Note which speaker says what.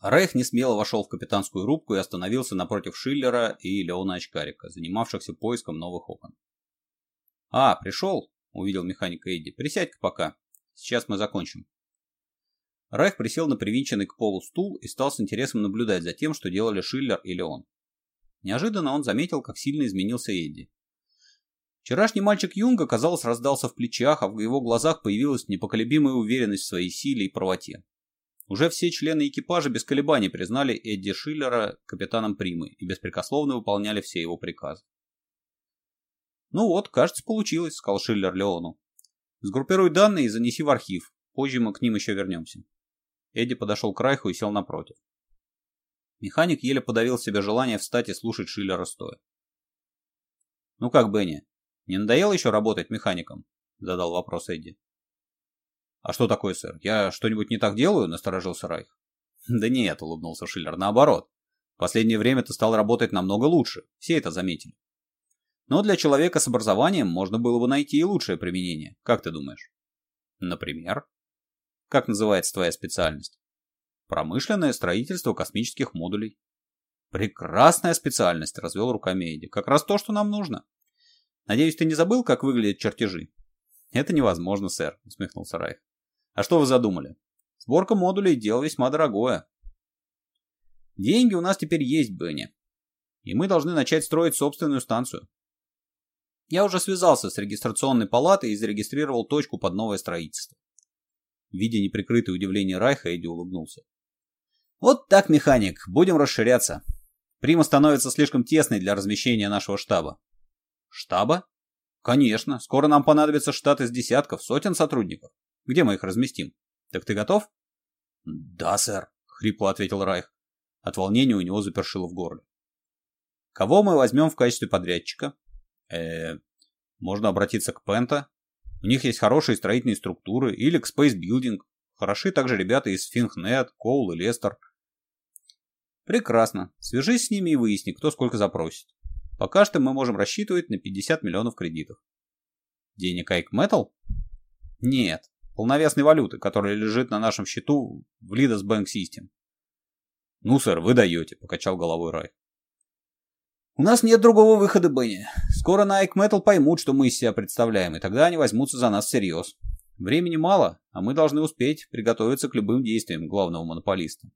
Speaker 1: Райх несмело вошел в капитанскую рубку и остановился напротив Шиллера и Леона Очкарика, занимавшихся поиском новых окон. «А, пришел?» — увидел механика Эдди. «Присядь-ка пока. Сейчас мы закончим». Райх присел на привинченный к полу стул и стал с интересом наблюдать за тем, что делали Шиллер и Леон. Неожиданно он заметил, как сильно изменился Эдди. Вчерашний мальчик Юнга, казалось, раздался в плечах, а в его глазах появилась непоколебимая уверенность в своей силе и правоте. Уже все члены экипажа без колебаний признали Эдди Шиллера капитаном Примы и беспрекословно выполняли все его приказы. «Ну вот, кажется, получилось», — сказал Шиллер Леону. «Сгруппируй данные и занеси в архив. Позже мы к ним еще вернемся». Эдди подошел к Райху и сел напротив. Механик еле подавил себе желание встать и слушать Шиллера стоя. «Ну как, Бенни, не надоело еще работать механиком?» — задал вопрос Эдди. «А что такое, сэр? Я что-нибудь не так делаю?» – насторожился Райх. «Да нет», – улыбнулся Шиллер, – «наоборот. В последнее время ты стал работать намного лучше. Все это заметили». Но для человека с образованием можно было бы найти и лучшее применение. Как ты думаешь? Например? Как называется твоя специальность? Промышленное строительство космических модулей. Прекрасная специальность, развел руками Эдди. Как раз то, что нам нужно. Надеюсь, ты не забыл, как выглядят чертежи? Это невозможно, сэр, усмехнулся Райх. А что вы задумали? Сборка модулей – дело весьма дорогое. Деньги у нас теперь есть, Бенни. И мы должны начать строить собственную станцию. Я уже связался с регистрационной палатой и зарегистрировал точку под новое строительство. Видя неприкрытое удивление Райха, Эдди улыбнулся. Вот так, механик, будем расширяться. Прима становится слишком тесной для размещения нашего штаба. Штаба? Конечно, скоро нам понадобится штат из десятков, сотен сотрудников. Где мы их разместим? Так ты готов? Да, сэр, хрипло ответил Райх. От волнения у него запершило в горле. Кого мы возьмем в качестве подрядчика? Э, -э можно обратиться к Пента. У них есть хорошие строительные структуры или к Space Building. Хороши также ребята из Финхнет, Коул и Лестер. Прекрасно. Свяжись с ними и выясни, кто сколько запросит. Пока что мы можем рассчитывать на 50 миллионов кредитов. Денег Айк Metal? Нет, полновесной валюты, которая лежит на нашем счету в Лидос Бэнк Систем. «Ну, сэр, вы даете», — покачал головой Рай. «У нас нет другого выхода, Бенни. Скоро на Ike Metal поймут, что мы из себя представляем, и тогда они возьмутся за нас всерьез. Времени мало, а мы должны успеть приготовиться к любым действиям главного монополиста.